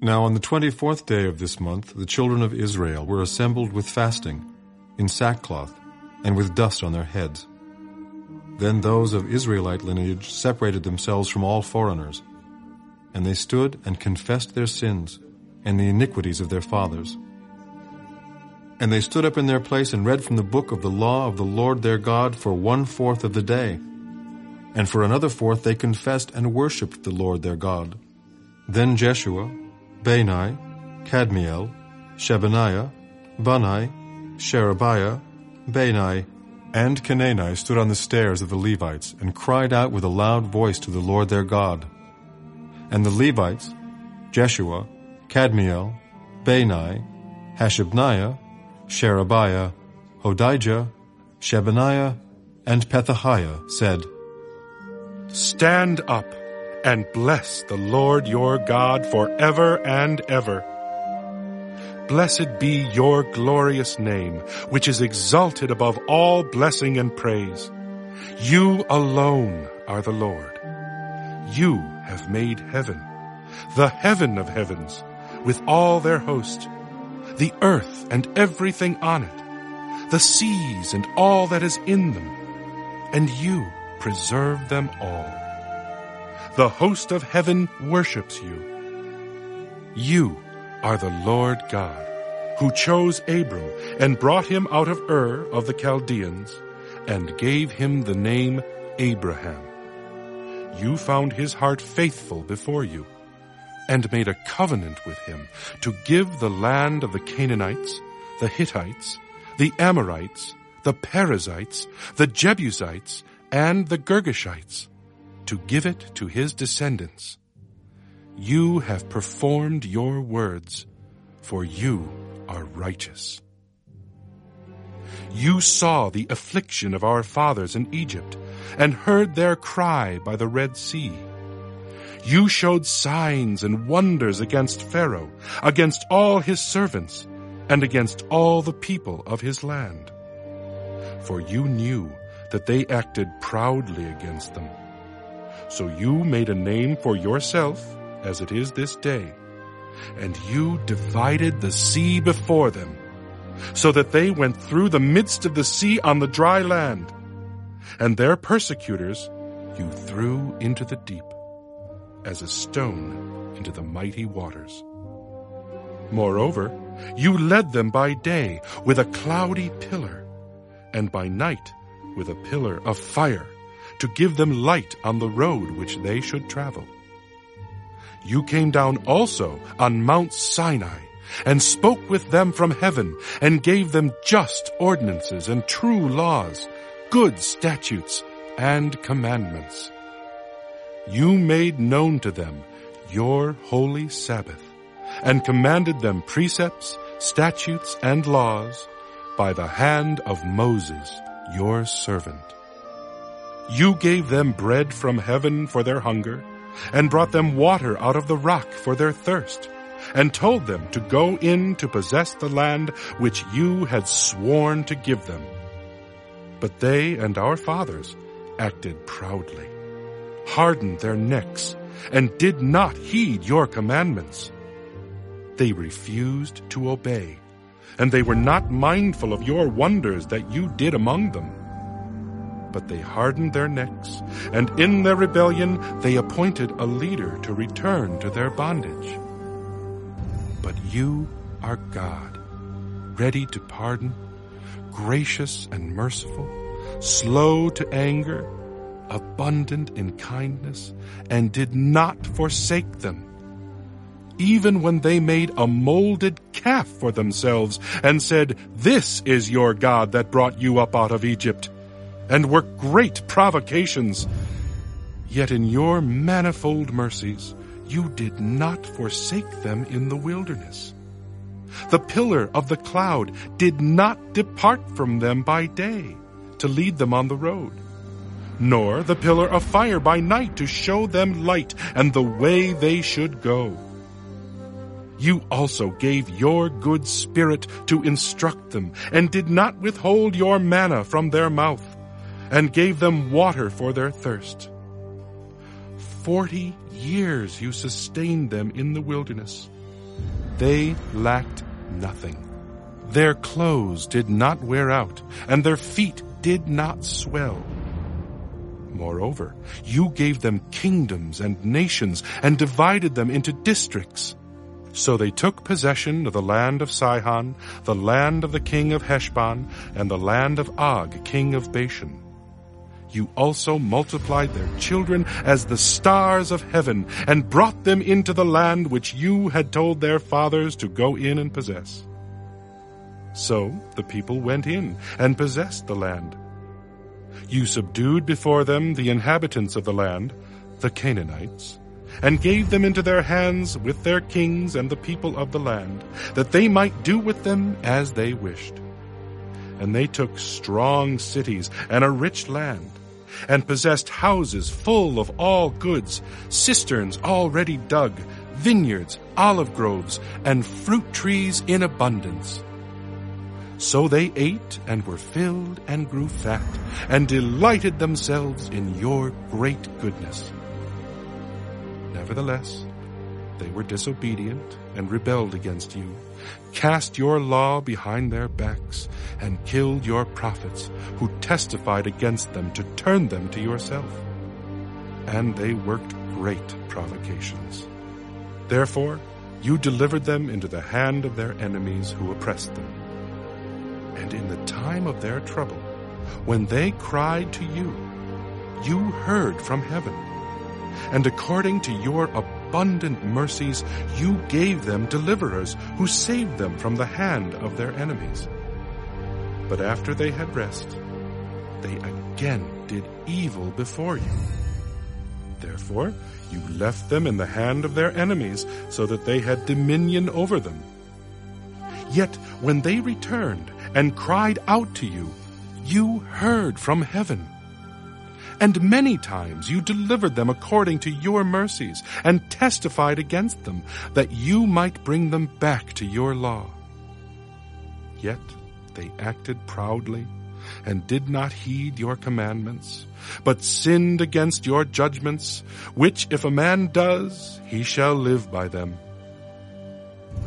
Now on the twenty-fourth day of this month the children of Israel were assembled with fasting, in sackcloth, and with dust on their heads. Then those of Israelite lineage separated themselves from all foreigners, and they stood and confessed their sins and the iniquities of their fathers. And they stood up in their place and read from the book of the law of the Lord their God for one fourth of the day. And for another fourth they confessed and worshipped the Lord their God. Then Jeshua, Bani, Kadmiel, Shebaniah, Bunni, Sherebiah, Bani, and Chenani stood on the stairs of the Levites and cried out with a loud voice to the Lord their God. And the Levites, Jeshua, Kadmiel, Bani, Hashabniah, Sherebiah, Hodijah, Shebaniah, and Pethahiah said, Stand up and bless the Lord your God forever and ever. Blessed be your glorious name, which is exalted above all blessing and praise. You alone are the Lord. You have made heaven, the heaven of heavens, with all their host, the earth and everything on it, the seas and all that is in them, and you preserve them all. The host of heaven worships you. You are the Lord God, who chose Abram and brought him out of Ur of the Chaldeans, and gave him the name Abraham. You found his heart faithful before you, and made a covenant with him to give the land of the Canaanites, the Hittites, the Amorites, the Perizzites, the Jebusites, and the Girgashites, to give it to his descendants. You have performed your words, for you are righteous. You saw the affliction of our fathers in Egypt, and heard their cry by the Red Sea. You showed signs and wonders against Pharaoh, against all his servants, and against all the people of his land. For you knew that they acted proudly against them. So you made a name for yourself, as it is this day, and you divided the sea before them, so that they went through the midst of the sea on the dry land, and their persecutors you threw into the deep, as a stone into the mighty waters. Moreover, you led them by day with a cloudy pillar, and by night with a pillar of fire to give them light on the road which they should travel. You came down also on Mount Sinai and spoke with them from heaven and gave them just ordinances and true laws, good statutes and commandments. You made known to them your holy Sabbath and commanded them precepts, statutes, and laws by the hand of Moses, your servant. You gave them bread from heaven for their hunger, and brought them water out of the rock for their thirst, and told them to go in to possess the land which you had sworn to give them. But they and our fathers acted proudly, hardened their necks, and did not heed your commandments. They refused to obey, and they were not mindful of your wonders that you did among them but they hardened their necks, and in their rebellion they appointed a leader to return to their bondage. But you are God, ready to pardon, gracious and merciful, slow to anger, abundant in kindness, and did not forsake them. Even when they made a molded calf for themselves and said, This is your God that brought you up out of Egypt and were great provocations. Yet in your manifold mercies, you did not forsake them in the wilderness. The pillar of the cloud did not depart from them by day to lead them on the road, nor the pillar of fire by night to show them light and the way they should go. You also gave your good spirit to instruct them and did not withhold your manna from their mouth Mm. and gave them water for their thirst. Forty years you sustained them in the wilderness, they lacked nothing. Their clothes did not wear out, and their feet did not swell. Moreover, you gave them kingdoms and nations and divided them into districts. So they took possession of the land of Sihon, the land of the king of Heshbon, and the land of Og, king of Bashan. You also multiplied their children as the stars of heaven, and brought them into the land which you had told their fathers to go in and possess. So the people went in and possessed the land. You subdued before them the inhabitants of the land, the Canaanites, and gave them into their hands with their kings and the people of the land, that they might do with them as they wished. And they took strong cities and a rich land, and possessed houses full of all goods, cisterns already dug, vineyards, olive groves, and fruit trees in abundance. So they ate and were filled and grew fat, and delighted themselves in your great goodness. Nevertheless, they were disobedient and rebelled against you, cast your law behind their backs, and killed your prophets, who testified against them to turn them to yourself. And they worked great provocations. Therefore, you delivered them into the hand of their enemies who oppressed them and in the time of their trouble, when they cried to you, you heard from heaven. And according to your abundant mercies, you gave them deliverers who saved them from the hand of their enemies. But after they had rest, they again did evil before you. Therefore, you left them in the hand of their enemies, so that they had dominion over them. Yet when they returned and cried out to you, you heard from heaven. And many times you delivered them according to your mercies, and testified against them, that you might bring them back to your law. Yet they acted proudly, and did not heed your commandments, but sinned against your judgments, which if a man does, he shall live by them.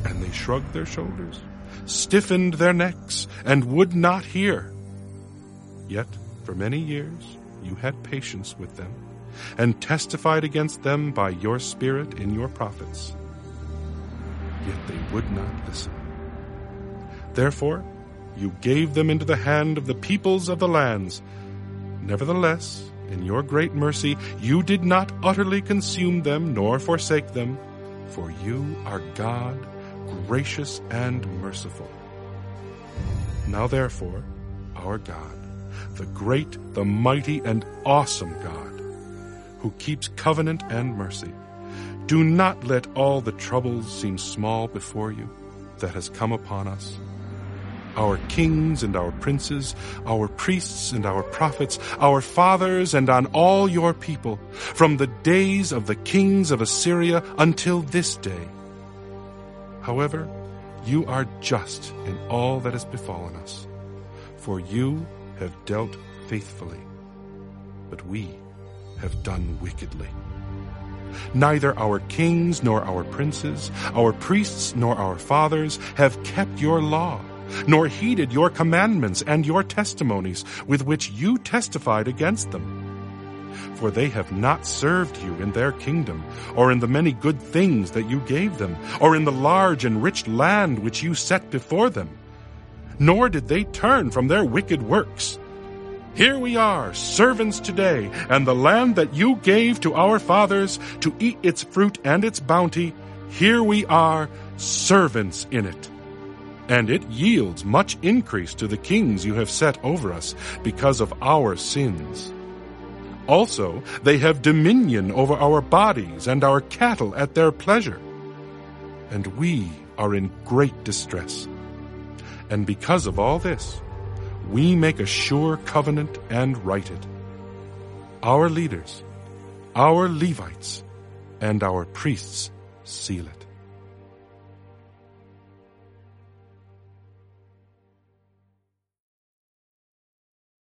And they shrugged their shoulders stiffened their necks, and would not hear. Yet for many years you had patience with them, and testified against them by your Spirit in your prophets. Yet they would not listen. Therefore you gave them into the hand of the peoples of the lands. Nevertheless, in your great mercy, you did not utterly consume them nor forsake them, for you are God gracious and merciful. Now therefore, our God, the great, the mighty, and awesome God, who keeps covenant and mercy, do not let all the troubles seem small before you that has come upon us. Our kings and our princes, our priests and our prophets, our fathers and on all your people, from the days of the kings of Assyria until this day, However, you are just in all that has befallen us, for you have dealt faithfully, but we have done wickedly. Neither our kings nor our princes, our priests nor our fathers have kept your law, nor heeded your commandments and your testimonies with which you testified against them for they have not served you in their kingdom, or in the many good things that you gave them, or in the large and rich land which you set before them. Nor did they turn from their wicked works. Here we are, servants today, and the land that you gave to our fathers to eat its fruit and its bounty, here we are, servants in it. And it yields much increase to the kings you have set over us because of our sins. Also, they have dominion over our bodies and our cattle at their pleasure. And we are in great distress. And because of all this, we make a sure covenant and write it. Our leaders, our Levites, and our priests seal it.